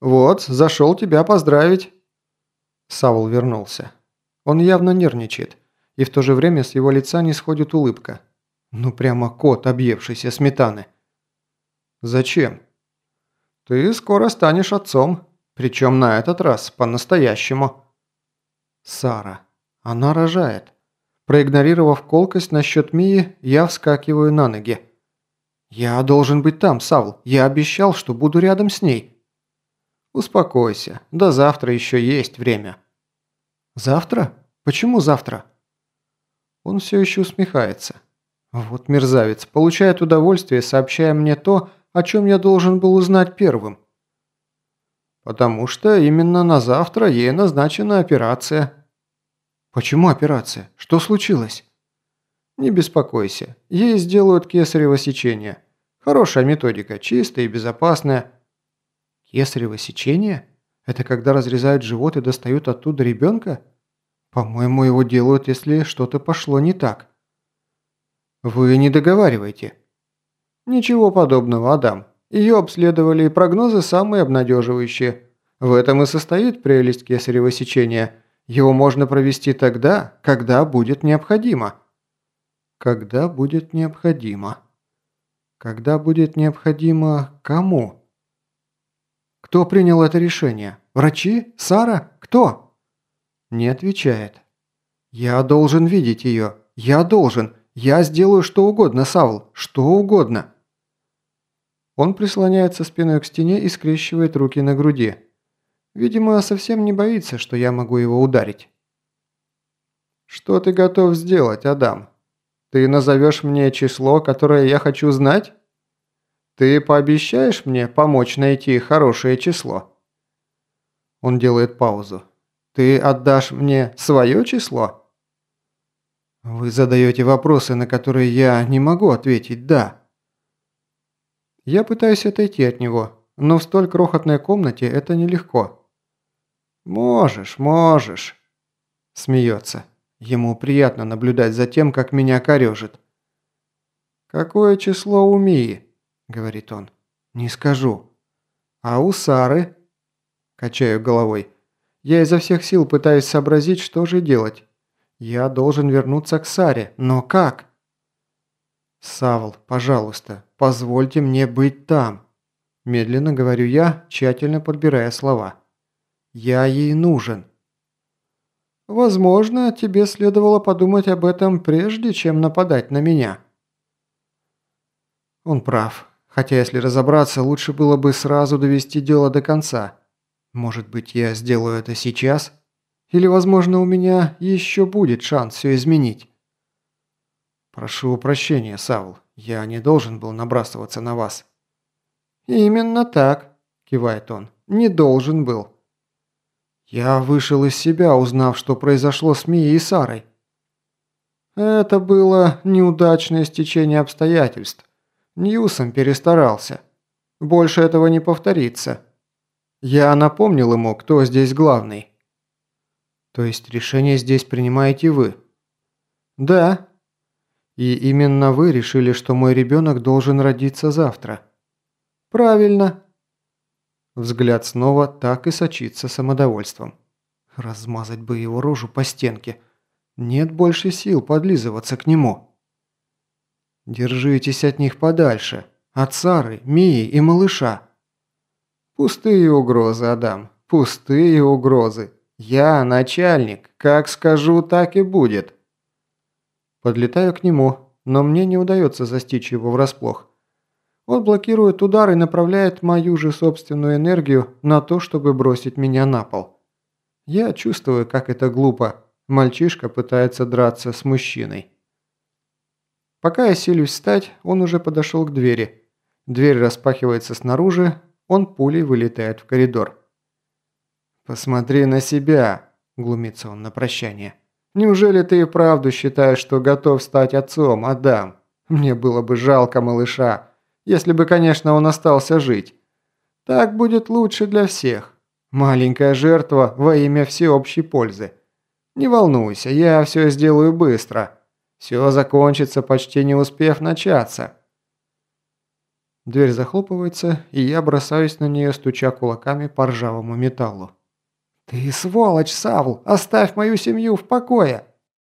Вот, зашел тебя поздравить». Саул вернулся. Он явно нервничает, и в то же время с его лица не сходит улыбка. Ну прямо кот, объевшийся сметаны. «Зачем?» «Ты скоро станешь отцом, причем на этот раз по-настоящему». «Сара. Она рожает». Проигнорировав колкость насчет Мии, я вскакиваю на ноги. «Я должен быть там, Савл. Я обещал, что буду рядом с ней». «Успокойся. До завтра еще есть время». «Завтра? Почему завтра?» Он все еще усмехается. Вот мерзавец, получает удовольствие, сообщая мне то, о чем я должен был узнать первым. Потому что именно на завтра ей назначена операция. Почему операция? Что случилось? Не беспокойся, ей сделают кесарево сечение. Хорошая методика, чистая и безопасная. Кесарево сечение? Это когда разрезают живот и достают оттуда ребенка? По-моему, его делают, если что-то пошло не так. Вы не договариваете. Ничего подобного, Адам. Ее обследовали и прогнозы самые обнадеживающие. В этом и состоит прелесть кесарево сечения. Его можно провести тогда, когда будет необходимо. Когда будет необходимо. Когда будет необходимо кому? Кто принял это решение? Врачи? Сара? Кто? Не отвечает. Я должен видеть ее. Я должен. Я сделаю что угодно, Саул. Что угодно. Он прислоняется спиной к стене и скрещивает руки на груди. Видимо, совсем не боится, что я могу его ударить. «Что ты готов сделать, Адам? Ты назовешь мне число, которое я хочу знать? Ты пообещаешь мне помочь найти хорошее число?» Он делает паузу. «Ты отдашь мне свое число?» «Вы задаете вопросы, на которые я не могу ответить «да». Я пытаюсь отойти от него, но в столь крохотной комнате это нелегко. «Можешь, можешь», – смеется. Ему приятно наблюдать за тем, как меня корежит. «Какое число у Мии?» – говорит он. «Не скажу». «А у Сары?» – качаю головой. Я изо всех сил пытаюсь сообразить, что же делать. Я должен вернуться к Саре, но как? «Савл, пожалуйста, позвольте мне быть там», – медленно говорю я, тщательно подбирая слова. «Я ей нужен». «Возможно, тебе следовало подумать об этом прежде, чем нападать на меня». Он прав. Хотя, если разобраться, лучше было бы сразу довести дело до конца. Может быть, я сделаю это сейчас? Или, возможно, у меня еще будет шанс все изменить? «Прошу прощения, Саул. Я не должен был набрасываться на вас». «Именно так», – кивает он. «Не должен был». Я вышел из себя, узнав, что произошло с Мией и Сарой. Это было неудачное стечение обстоятельств. Ньюсом перестарался. Больше этого не повторится. Я напомнил ему, кто здесь главный. То есть решение здесь принимаете вы? Да, и именно вы решили, что мой ребенок должен родиться завтра. Правильно. Взгляд снова так и сочится самодовольством. Размазать бы его рожу по стенке. Нет больше сил подлизываться к нему. Держитесь от них подальше. От Сары, Мии и малыша. Пустые угрозы, Адам. Пустые угрозы. Я начальник. Как скажу, так и будет. Подлетаю к нему, но мне не удается застичь его врасплох. Он блокирует удар и направляет мою же собственную энергию на то, чтобы бросить меня на пол. Я чувствую, как это глупо. Мальчишка пытается драться с мужчиной. Пока я силюсь встать, он уже подошел к двери. Дверь распахивается снаружи, он пулей вылетает в коридор. «Посмотри на себя», – глумится он на прощание. Неужели ты и правду считаешь, что готов стать отцом, Адам? Мне было бы жалко малыша, если бы, конечно, он остался жить. Так будет лучше для всех. Маленькая жертва во имя всеобщей пользы. Не волнуйся, я все сделаю быстро. Все закончится, почти не успев начаться. Дверь захлопывается, и я бросаюсь на нее, стуча кулаками по ржавому металлу. «Ты сволочь, Савл! Оставь мою семью в покое!»